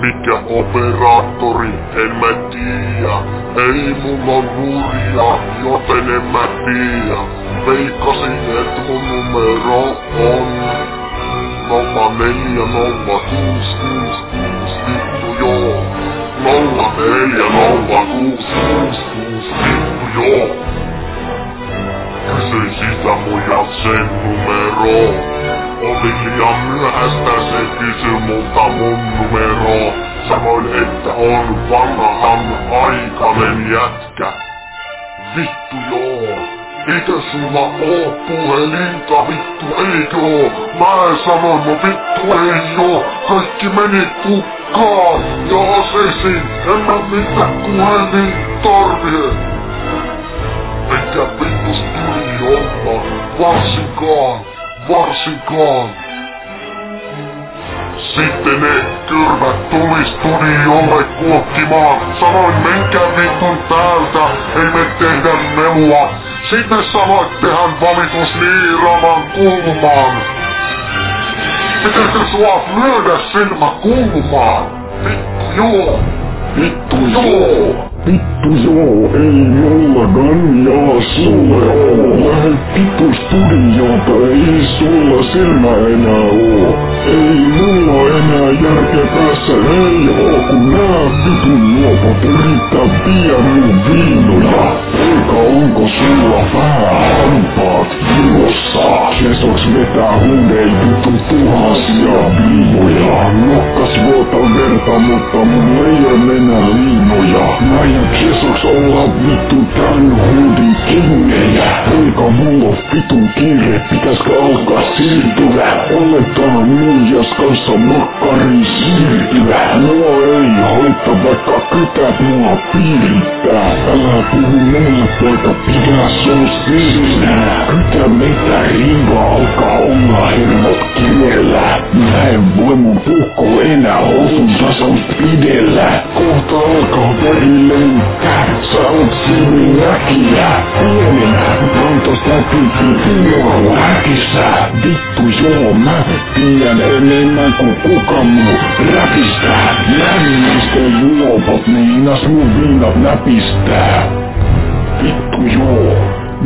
Mikä operaattori, en mä tiedä. Ei mulla on nurja, joten en mä tiedä. Veikkasin, että mun numero on 040666 vittu joo. 040666 vittu joo. Kysyin sitä mun jaksen numero. Oli liian myöhäistä, se kysy multa mun numero. Sanoin, että on vanhan aikainen jätkä. Vittu joo. Eikö sulla oo puhelinta, vittu ei oo? Mä sanoin, no vittu ei oo. Kaikki meni kukkaan. Ja aseisiin, en mä mitään puhelin tarvitse. Eikä vittu studiolta, varsinkaan, varsinkaan. Sitten ne kyrmät tuli studiolle kuokkimaan. Sanoin menkää vittun täältä, ei me tehdä melua. Sitten sanoit tehän valitus Niiraman kulmaan. Pitäisikö sua lyödä silmä kulmaan? Vittu joo. Vittu joo! Vittu joo, ei mulla ganjaa sulle oo. Lähde vittu studiota, ei sulla silmä enää oo. Ei mulla enää järkeä päässä, ei oo, kun nää vitun juopat yrittää vie mun viinoja. Eikä onko sulla vähän hampaat virossa? Kesoks vetää huudei vittu tuhansia viinoja. Nokkas vuota verta, mutta mulla ei ole enää liinoja. Ja kesoks olla vittu tän huudin kengejä. Eikä mulla oo vitun kiire, pitäisikö alkaa siirtyä? Oletaan muijas kanssa makkariin siirtyä. Mua ei haita vaikka kytät mua piirittää. Älä puhu mulle poika, pidä sun siinä. Kytä meitä ringo alkaa olla hermot kiellä. Mä en voi mun puhko enää housun tasan pidellä. Kohta alkaa veri lentää. Sä oot silmin näkijä. Pienenä pantos Vittu joo mä tiedän enemmän kuin kuka muu räpistä. Lämmistä juopat meinas mun viinat näpistää. Vittu joo,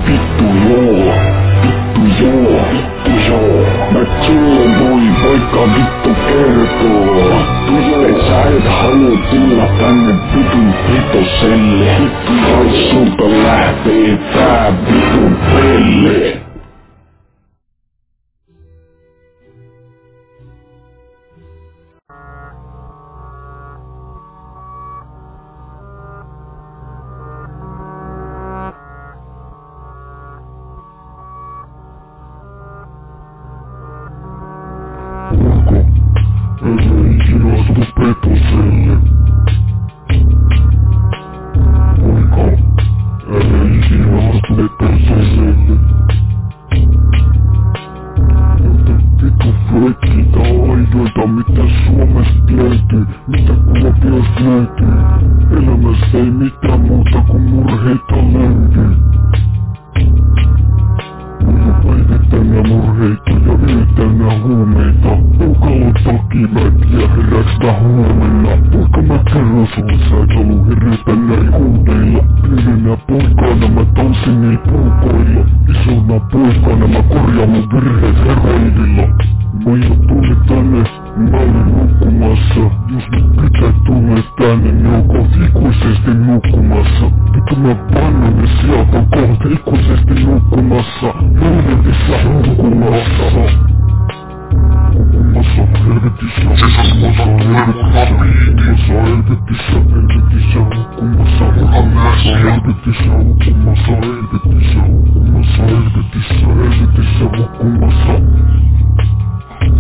vittu joo, vittu joo, vittu joo. Mä sulle voi vaikka vittu kertoo. Vittu joo, et sä et halua tulla tänne vitun vitoselle. Vittu joo, sulta lähtee tää vitun pelle. Korjaan mun virheet heroinilla. Mä jo tulin tänne, mä olin nukkumassa. Jos nyt pitää tulee tänne, niin onko ikuisesti nukkumassa? Vittu mä vannon ja sieltä on kohta ikuisesti nukkumassa. Helvetissä nukkumassa. Conversar, conversar, conversar, conversar, conversar, conversar, conversar, conversar, conversar, conversar, conversar, conversar, conversar, conversar, conversar,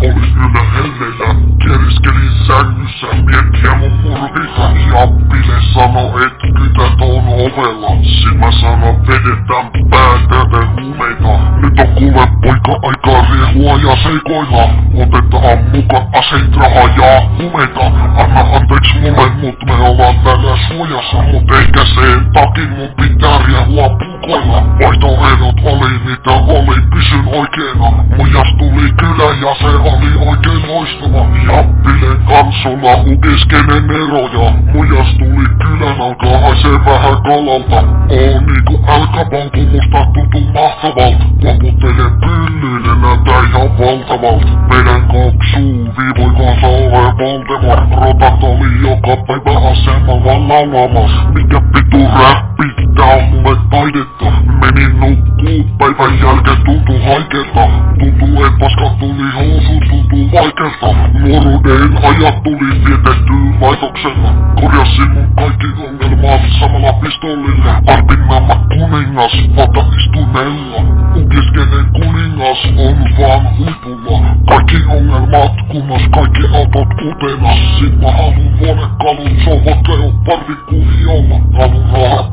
yöllä helleillä, keriskelin sängyssä, miettiä mun murhita. Jappile sano, et kytät on ovella. Sit mä sanon, vedetään päätä huumeita. Nyt on kuule poika aikaa riehua ja seikoilla. Otetaan mukaan aseet, rahaa ja huumeita. Anna anteeksi mulle, mut me ollaan täällä suojassa. Mut eikä sen takin mun pitää riehua puukoilla. Vaihtoehdot oli mitä oli, pysyn oikeena. Mujas tuli kylä ja se oli oikein loistava. Jappilen kanssa sulla on keskeinen ero ja mujas tuli kylän alkaa haisee vähän kalalta. Oo niinku älkävaltu musta tuntuu mahtavalta. Kuoputtelee pyllyinen näyttää ihan valtavalt. Meidän kaksuu viivoi kanssa ole Voldemort. Rotat oli joka päivä asemalla laulamas. Mikä pitu räppi, tää on mulle taidetta. Menin nukkuu päivän jälkeen tuntuu haikeeta. Tuntuu et paska tuli housu, tuntuu vaikeeta. Nuoruuden ajat tuli vietetty laitoksella. Korjasin mun kaikki ongelmat samalla pistollilla. Arpinamma kuningas, vata istunella. Mun keskeinen kuningas on vaan huipulla. Kaikki ongelmat kunnos, kaikki autot utena. Sit mä haluun huonekalut, sovot parvikuviolla. Haluun rahateen,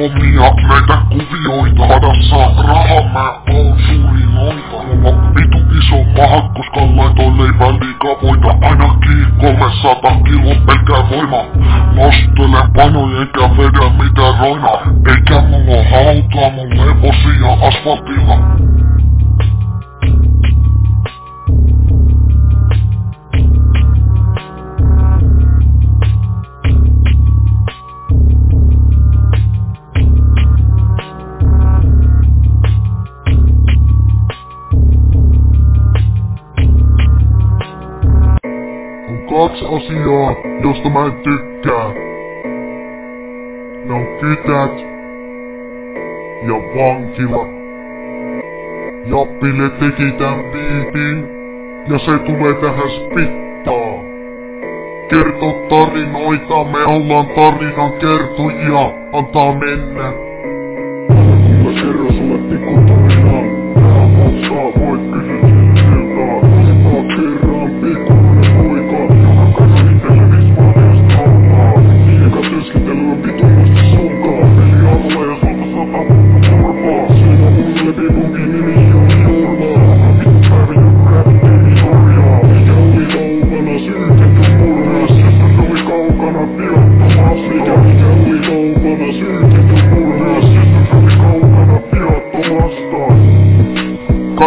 hommia, näitä kuvioita. Padassa rahaa mä oon suuri noita. Mulla vitu iso maha, koska laitoin leivän liikaa voita. Ainakin 300 kilo pelkää voima. Nostele painoja enkä vedä mitään roina. Eikä mulla hautaa mun levosia asfaltilla. Kaksi asiaa, josta mä en tykkää. Ne on kytät ja vankila. Jappille teki tän biitin ja se tulee tähän spittaa. Kerto tarinoita, me ollaan tarinan kertojia, antaa mennä.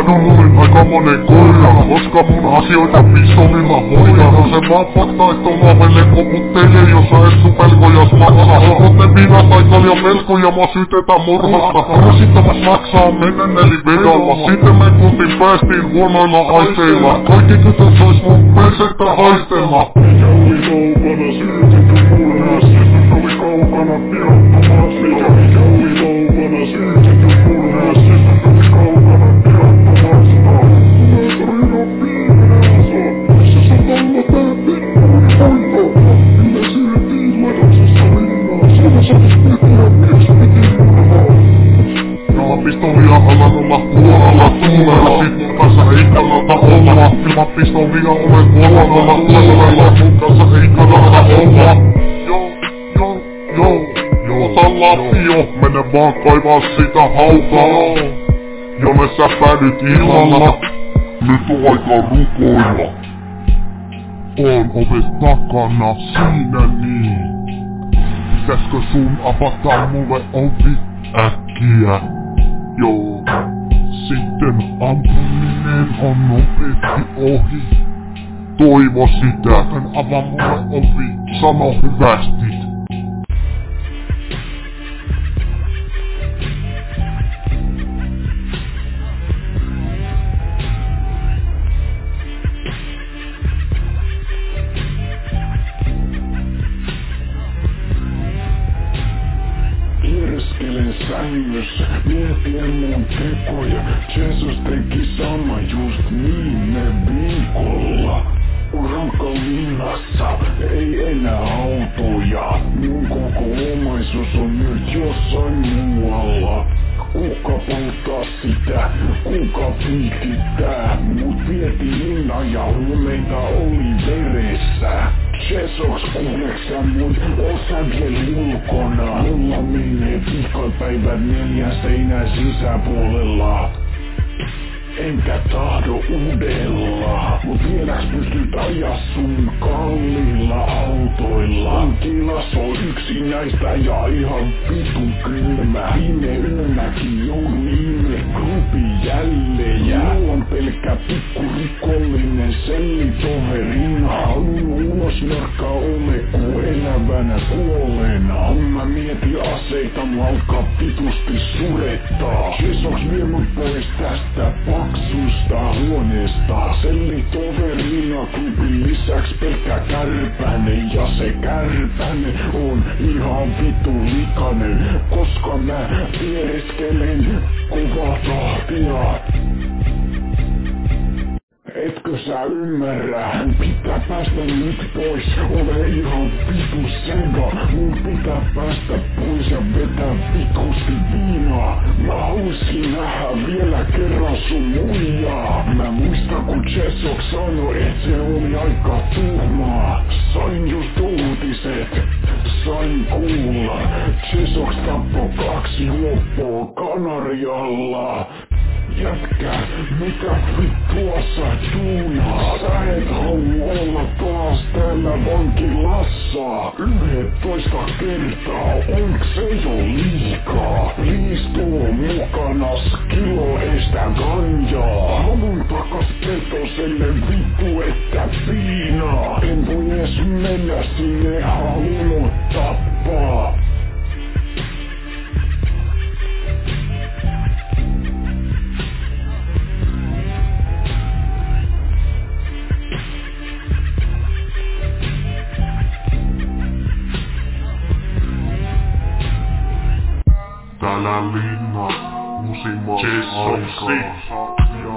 Kadulla olin aika monen koira, koska mun asioita pistolilla hoidan. On se vaan fakta, että on lavelle koputtelee, jos sä et sun pelkojas maksaa. Olkoon minä taiteilija pelkoja, mä syytetään murhasta. Rasittamas maksaa mennä nelivedolla. Sitten me kuntiin päästiin huonoilla aisteilla. Kaikki tytöt sais mun persettä haistella. Mikä oli kaukana syytetty olla Ilman pistolia olen kuolalla tuulella Mun kanssa ei kannata olla Joo, joo, joo Joo, ota lapio Mene vaan kaivaa sitä hautaa Jonne sä päädyt illalla Nyt on aika rukoilla On ovet takana siinä niin Pitäiskö sun avata mulle ovi äkkiä? Joo. Sitten ampuminen on nopeasti ohi. Toivo sitä, en avaa mulle ovi, sano hyvästi. Neljän seinän sisäpuolella Enkä tahdo uudella Mut vieläks pystyt ajaa sun kalliilla autoilla. On yksi näistä ja ihan vitun kylmä. Viime yönäkin joudun ihme grupi jälleen Ja mulla on pelkkä pikku rikollinen sellitoverina Haluun ulos narkkaa ome ku elävänä kuolleena. Mä mietin aseita, mua alkaa vitusti surettaa. Jeesus vie mut pois tästä paksusta huoneesta Sellitoverina klubin lisäks pelkkä kärpänen Ja se kärpänen on ihan vitu likainen Koska mä piereskelen kovaa tahtia Etkö sä ymmärrä? Pitää päästä nyt pois, ole ihan vitu sega. Mun pitää päästä pois ja vetää vitusti viinaa. Mä nähdä vielä kerran sun Jessok sanoi, et se oli aika tuhmaa. Sain just uutiset, sain kuulla. Jessok tappoi kaksi huoppoa Kanarialla. Jätkä, mitä vittua sä tuunaa? Sä et halua olla taas täällä vankilassa. Yhdentoista kertaa, onks se jo liikaa? Liistuu mukana kilo estä ganjaa. Haluun takas petoselle vittu, että piinaa. En voi edes mennä sinne, haluun tappaa. Täällä linna musimaa aikaa.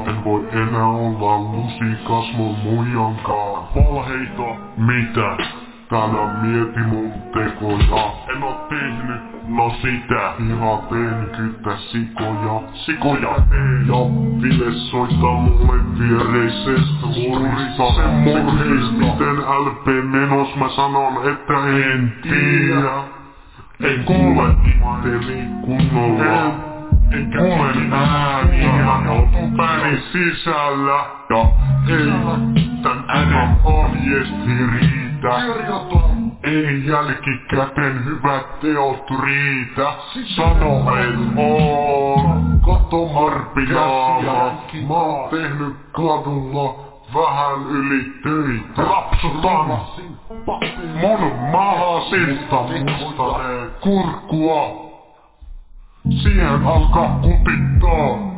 En voi enää olla lusikas mun muijankaan. Valheita, mitä? Täällä mieti mun tekoja. En oo tehnyt, no sitä. Ihan penkyttä sikoja, sikoja. Ja Ville soittaa mulle viereisestä murista. Se murheis, miten LP menos mä sanon, että en tiedä. En kuule itteni kunnolla. Enkä kuulen ääniä, on pääni sisällä. Ja ei tän äänen ohjeesti riitä. Ei jälkikäteen hyvät teot riitä. Sano et on. Kato marppijaama. Mä oon tehnyt kadulla vähän yli töitä. Rapsutan mun mahasista mustaree kurkkua. Siihen alkaa kutittaa.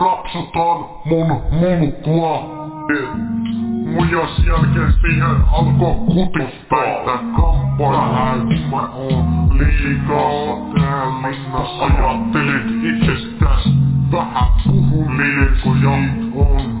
Rapsutan mun mulkua. Mujas jälkeen siihen alkoi kutittaa. Että kampoilla mä oon liikaa täällä linnassa. Ajattelet itsestäs vähän puhun liikoja. On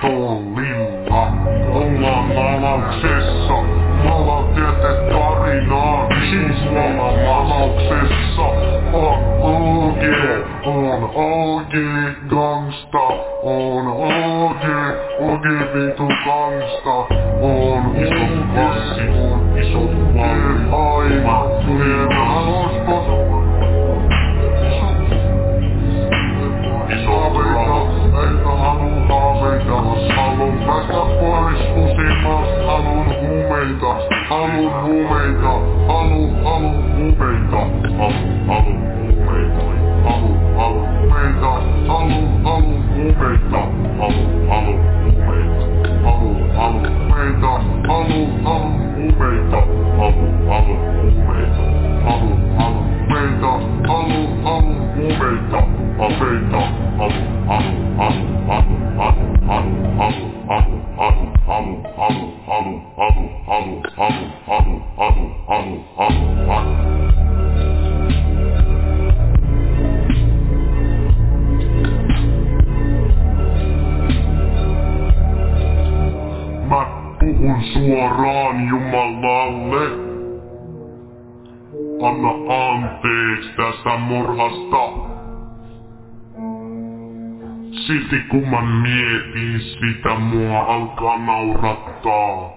pistoolilla. Ollaan maalauksessa, maalautieteen tarinaa. Siis ollaan maalauksessa. On OG, on OG gangsta. On OG, OG vitu gangsta. On iso klassi, on iso valli. Aivan, hieno haluspot. Haaveita. Haluun päästä pois usimasta. Haluun huumeita, haluun huumeita. Haluun, haluun huumeita. Haluun, haluun huumeita. Haluun, haluun huumeita. Haluun, haluun huumeita. Haluun, haluun huumeita. Haluun, haluun huumeita. Haluun, haluun huumeita. Haluun, haluun huumeita. Haluun, haluun huumeita. Haluun, haluun huumeita. Aseita. Haluun, haluun, haluun, haluun, haluun, haluun, haluun, haluun, haluun, haluun, haluun, haluun, haluun, haluun, haluun, suoraan Jumalalle. Anna anteeksi tästä murhasta. Silti kun mä mietin sitä, mua alkaa naurattaa.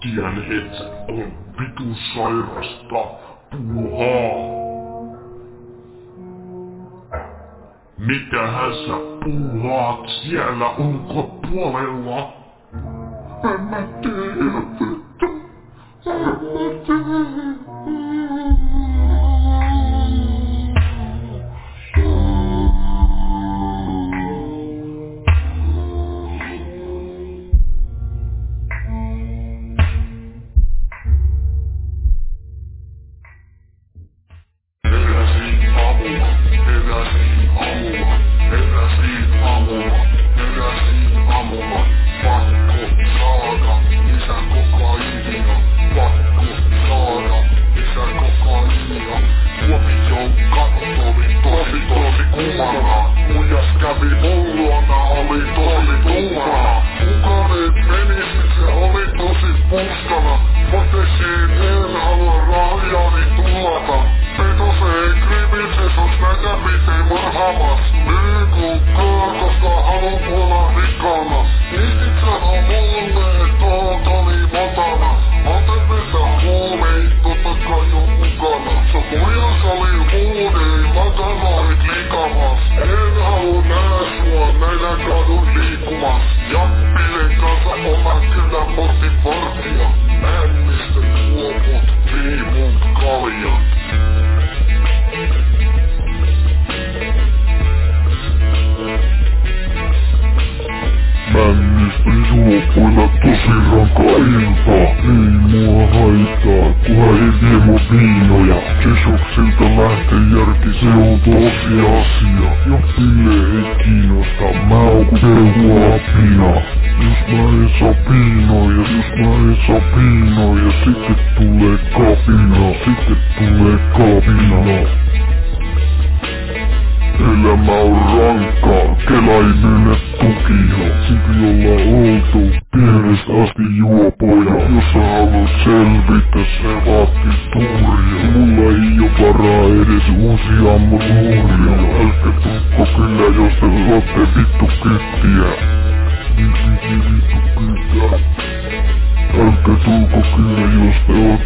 Tiedän, et se on vitun sairasta puuhaa. Mitähän sä puuhaat siellä ulkopuolella? En mä tiedä, vittu. En mä tiedä. 嗯。嗯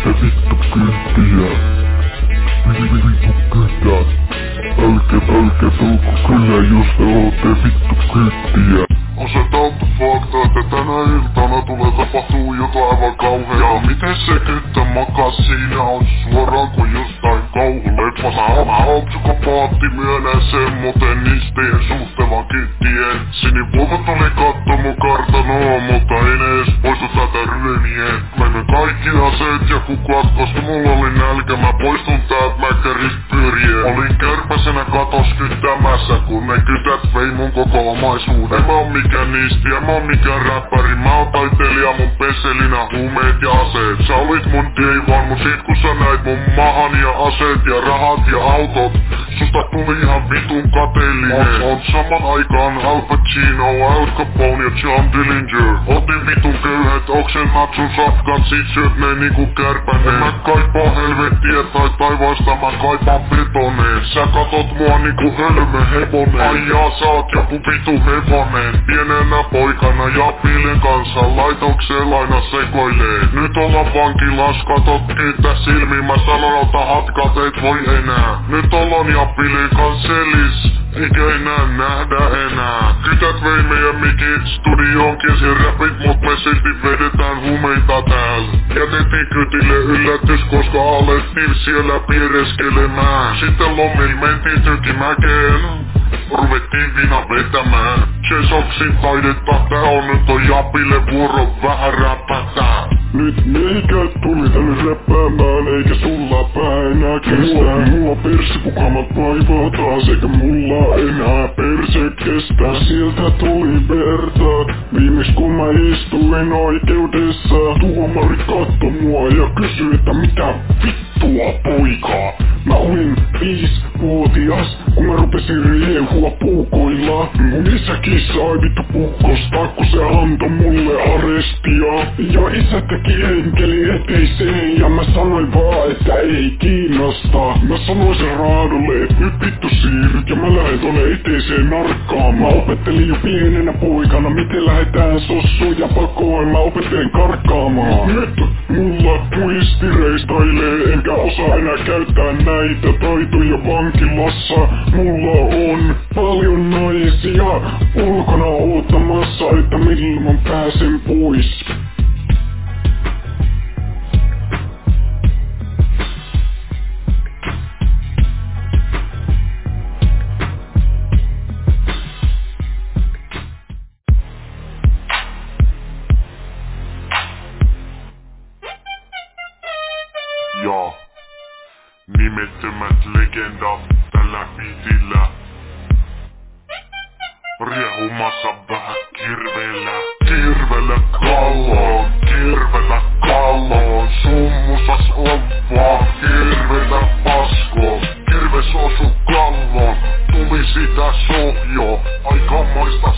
Elke, elke, elke, elke, elke, elke, elke, elke, elke, elke, elke, elke, On se totta fakta, että tänä iltana tulee tapahtuu jotain aivan kauheaa. Miten se kyttä makas siinä on suoraan kuin jostain kauhuleffasta. Mä, mä oon psykopaatti, myönnän sen, muuten niisten suhtevan kyttien. Sinipuolta tuli katto mun kartanoa, mutta ei ne edes poistu tätä ryöniä. Mennä kaikki aseet ja kukat, koska mulla oli nälkä. Mä poistun täältä mäkäristä pyörien. Olin kärpäsenä katos kyttämässä, kun ne kytät vei mun koko omaisuuden. En mä mikään niisti, en mä oon mikään räppäri. Mä oon taiteilija mun peselinä, huumeet ja aseet. Sä olit mun diivan, mut sit kun sä näit mun mahan ja aseet ja rahat ja autot. Susta tuli ihan vitun kateellinen. Oot saman aikaan Al Pacino, Al Capone ja John Dillinger. Otin vitun köyhet, oksenat sun safkan, sit syöt ne niinku kärpänen. En mä kaipaa helvettiä tai taivaasta, mä kaipaan betoneen. Sä katot mua niinku hölmö hevonen. Ai jaa, sä oot joku vitu hevonen. Pienenä poikana ja piilen kanssa laitokseen laina sekoilee. Nyt ollaan vankilas, katot kiitä silmiin, mä sanon ota hatkat, et voi enää. Nyt ollaan ja pilin kanselis. Eikä enää nähdä enää Kytät vei meidän mikit studioon Kiesin räpit mut me silti vedetään humeita täällä Jätettiin kytille yllätys koska alettiin siellä piereskelemään Sitten lomil mentiin tykimäkeen Ruvettiin vina vetämään. Jesoksin taidetta tää on nyt on Japille vuoro. Vähän räpätää. Nyt meikä tuli tänne räppäämään eikä sulla pää enää kestä. Mulla, mulla persipukamat vaivaa taas eikä mulla enää perse kestä. Sieltä tuli verta Viimeis kun mä istuin oikeudessa. Tuomari katto mua ja kysyi että mitä vittua poikaa. Mä olin viisivuotias kun mä rupesin riehua puukoilla. Mun isäkin sai vittu kun se antoi mulle arestia. Ja isä teki enkeli eteiseen ja mä sanoin vaan, että ei kiinnosta. Mä sanoin sen raadolle, että nyt vittu siirryt ja mä lähden tuonne eteiseen narkkaamaan. Mä opettelin jo pienenä poikana, miten lähetään sossuja pakoon. Mä opettelin karkkaamaan. Nyt mulla puisti reistailee, enkä osaa enää käyttää näitä taitoja vankilassa. Mulla on paljon naisia ulkona oottamassa, että milloin pääsen pois. Ja nimettömät legendat tällä biitillä. Riehumassa vähän kirveellä. Kirveellä kalloon, kirveellä kalloon. Summusas on vaan kirveellä paskoon. Kirves osu kalloon, tuli sitä sohjo. Aikamoista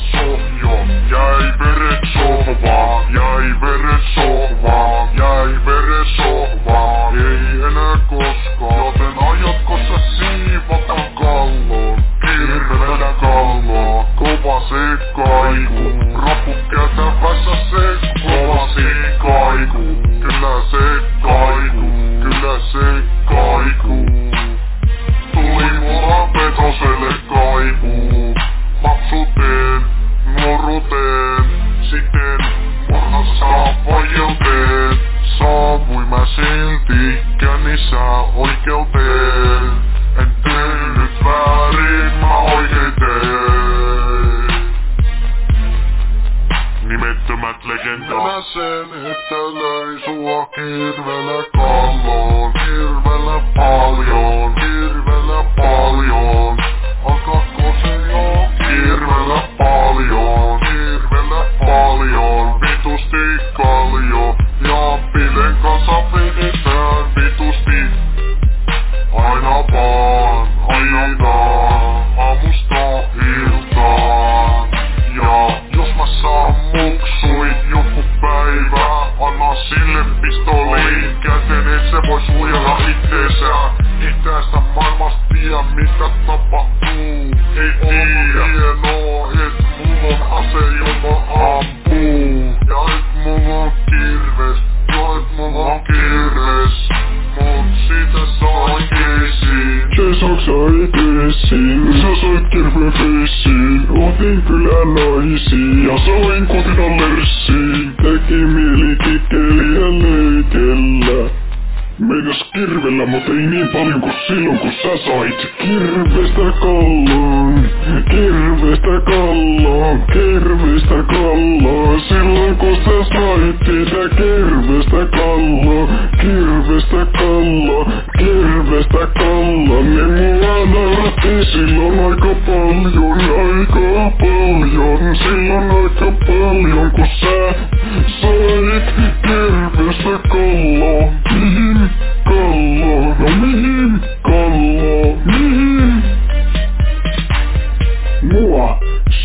Mua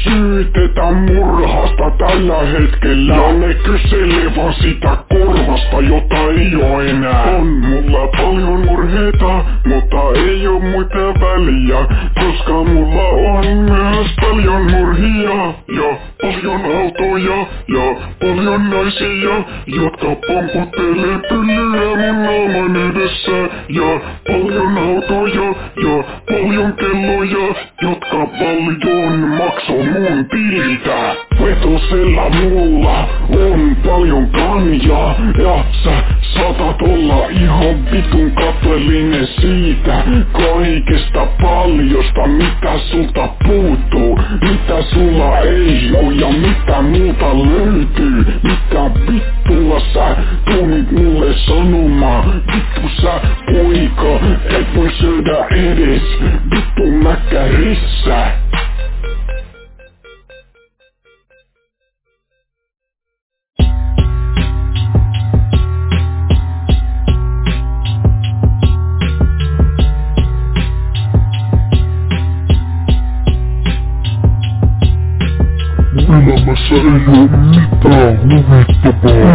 syytetään murhasta tällä hetkellä. Ja ne kyselee vaan sitä korvasta, jota ei oo enää. On mulla paljon murheita, mutta ei oo muita väliä. Koska mulla on myös paljon murhia Ja paljon autoja ja paljon naisia Jotka pomputtelee pyllyä mun naaman edessä. Ja paljon autoja ja paljon kelloja Jotka paljon maksoi mun tililtä Vetosella mulla on paljon kanjaa Ja sä saatat olla ihan vitun kateellinen siitä Kaikesta paljosta mitä sulta puuttuu Mitä sulla ei oo ja mitä muuta löytyy Mitä vittua sä tunnit mulle sanomaan. Vittu sä poika et voi syödä edes Vittu mäkkärissä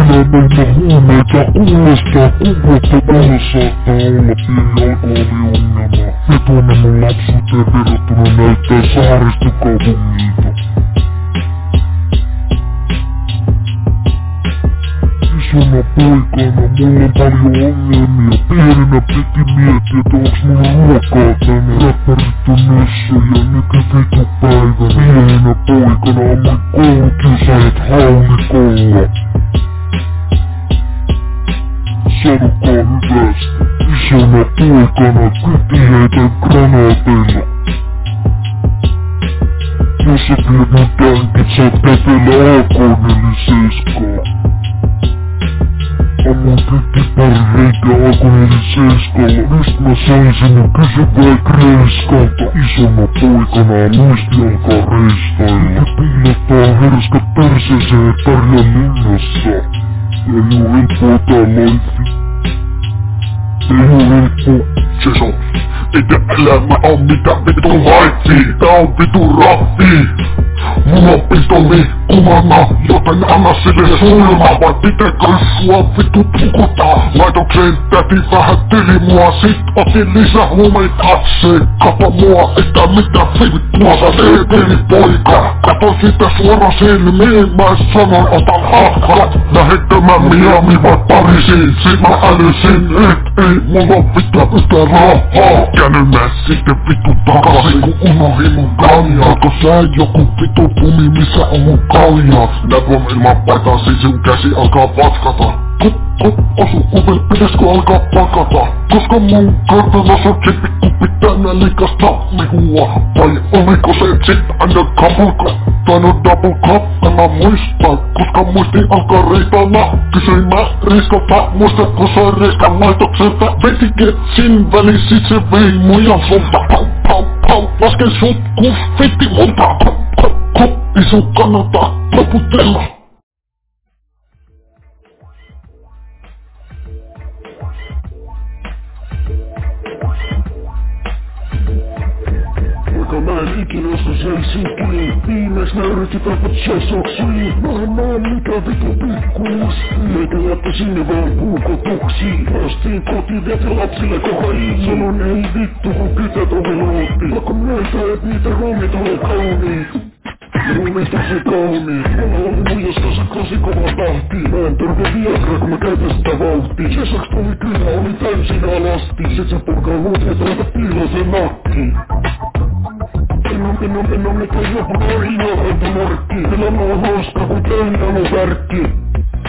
huvittavaa. Elämällä huumeita kuulostaa kuvottavalla saattaa olla pieni alkoholiongelma. Ja tuonne mun lapsuuteen verrattuna näyttää saaristokaupungilta. Isona poikana mulla on paljon ongelmia. Pienenä piti miettiä, että onks mulla ruokaa tänään. Räppärit on nössöjä nykyvitupäivänä. Pienenä poikana ammuin koulukiusaajat haulikolla. Sanokaa hyvästä. Isona poikana piti heitä granaateilla. Jos sä tiedät mun tankit, saat kätellä AK-47. Ammun tyttiparreita alkoholin seiskalla Mist mä saisin, mä kysyn vaik reiskalta Isona poikana muisti alkaa reistailla Piilottaa herskät perseeseen tarja linnassa Ei oo helppoa tää laifi Ei oo helppo Jason Eikä elämä on mitä vitu laifi Tää on vitu raffi Mulla on pistoli kumana, joten anna sille sulma Vai pitääkö sua vittu tukuttaa? Laitokseen täti vähätteli mua, sit otin lisää huumeitakseen Kato mua, että mitä vittua sä teet, eli poika. Kato sitä suora silmiin, mä sanon otan Lähettä mä Miami vai Pariisiin, sit mä älysin, et ei mulla on vittu yhtä rahaa. Käännyn mä sitten vittu takaisin, kun unohin mun kanjaa Kun sä joku vittu pumi, missä on mun kalja Näet mun ilman paitaa, sun käsi alkaa vatkata Kup, kup, osu kuvel, pitäiskö alkaa pakata? Koska mun kartanossa on kuppi täynnä likasta mehua Vai oliko se sit aina cup? Tai no double cup, en mä muista Koska muisti alkaa reistalla Kysyin mä riskalta, muistatko sä riskan laitokselta? Veti ketsin väli, sit se vei mujan sulta Pau, pau, pau, lasken sut multa Pau, pau, pau, ei sun kannata loputella Vaikka mä en ikinä osta seisukkiin Viimeis mä yritin taput sesoksiin Mä en näe mikä vitu pikkuus Eikä jättä sinne vaan puukotuksiin Päästiin kotiin vietin lapsille kokaiin Sanon ei vittu kun kytät ovi luotti Vaikka myöntää et niitä ruumit ole kauniit Ruumista se kauniit Mulla oli muijasta se tosi kova tahti Mä en törkä viagra kun mä käytän sitä vauhtia Sesaks tuli kyllä oli täysin alasti Sit se purkaa luut ja laita piiloon sen nakki Minun, minun, minun, mikä joku aina häntä morkki Kyllä mä oon hauska kun kengälu värkki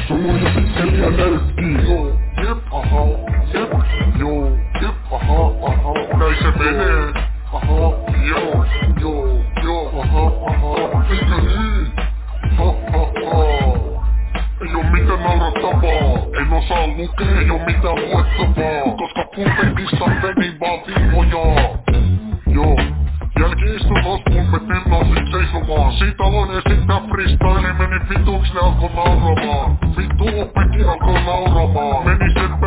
Sulla on jo pitkeliä nälkki Joo, jep, aha, jep, joo, jep, aha, aha Näin se menee, aha, joo, joo, joo, aha, aha Eikö niin? Ha, ha, ha ei oo mitään naurattavaa, en oo mitään luettavaa Koska pulpetista veni vaan vihoja Joo Jälki-istuntos pulpetin nousin seisomaan Siitä aloin esittää freestyle, meni vituks ne alkoi nauramaan Vittu opetti alkoi nauramaan Meni sen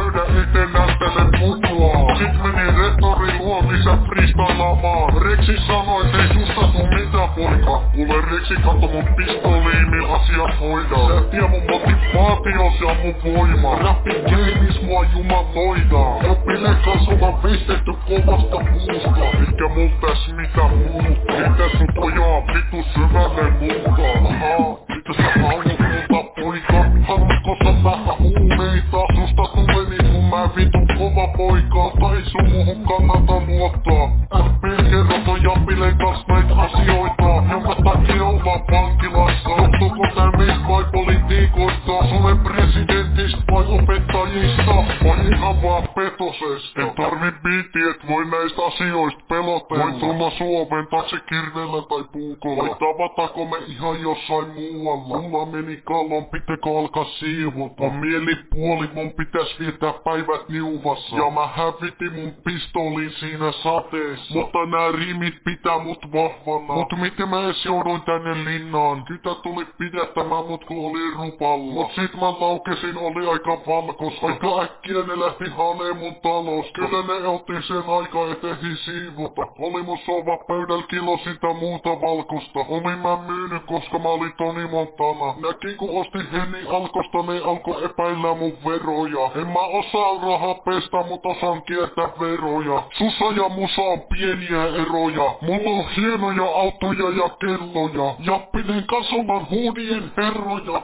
tai Vai tavatako me ihan jossain muualla? Mulla meni kallon, pitääkö alkaa siivota? Mielipuoli, mun pitäis viettää päivät niuvassa. Ja mä hävitin mun pistolin siinä sateessa. Mutta nää rimit pitää mut vahvana. Mut miten mä edes jouduin tänne linnaan? Kytä tuli pidettämään mut kun oli rupalla. Mut sit mä laukesin, oli aika valkos. Aika äkkiä ne lähti haneen mun talos. Kyllä ne otti sen aika etehi siivota. Oli mun sova pöydällä kilo sitä muuta valkosta. Olin mä myynyt, koska mä olin Toni Montana. Näkin kun ostin Henni Alkosta, ne alkoi epäillä mun veroja. En mä osaa rahaa pestä, mutta osaan kiertää veroja. Sussa ja musa on pieniä eroja. Mulla on hienoja autoja ja kelloja. Jappinen kasolan huudien herroja.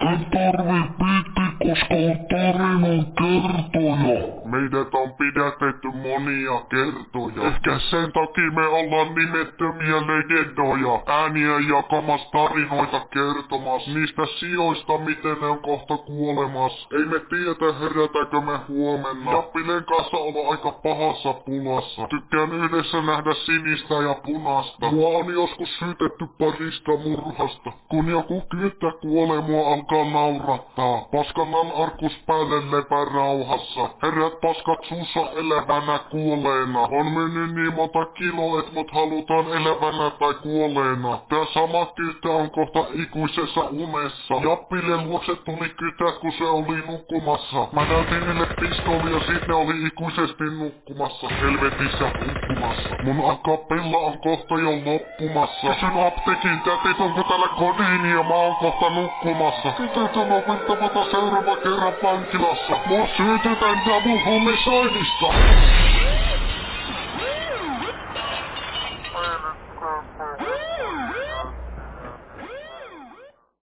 En tarvi on tarinan kertoja. Meidät on pidätetty monia kertoja. Ehkä sen takia me ollaan nimettömiä legendoja. Ääniä jakamas tarinoita kertomas. Niistä sijoista, miten ne on kohta kuolemas. Ei me tiedä herätäkö me huomenna. Jappilen kanssa on aika pahassa pulassa. Tykkään yhdessä nähdä sinistä ja punasta. Mua on joskus syytetty parista murhasta. Kun joku kyyttä kuolee, mua alkaa naurattaa. Paskanan arkus päälle lepää rauhassa. Herät paskat suussa elävänä kuolleena. On mennyt niin monta kiloa, et mut halutaan elävänä tai kuolleena. Tää sama kytä on kohta ikuisessa unessa. Jappille luokse tuli kytä, kun se oli nukkumassa. Mä näytin niille pistolia, sit ne oli ikuisesti nukkumassa. Helvetissä nukkumassa. Mun akapella on kohta jo loppumassa. Kysyn apteekin tätit, onko täällä kodeini ja mä oon kohta nukkumassa. Tytöt on opettavata seuraava kerran vankilassa. Mua syytetään homicidista.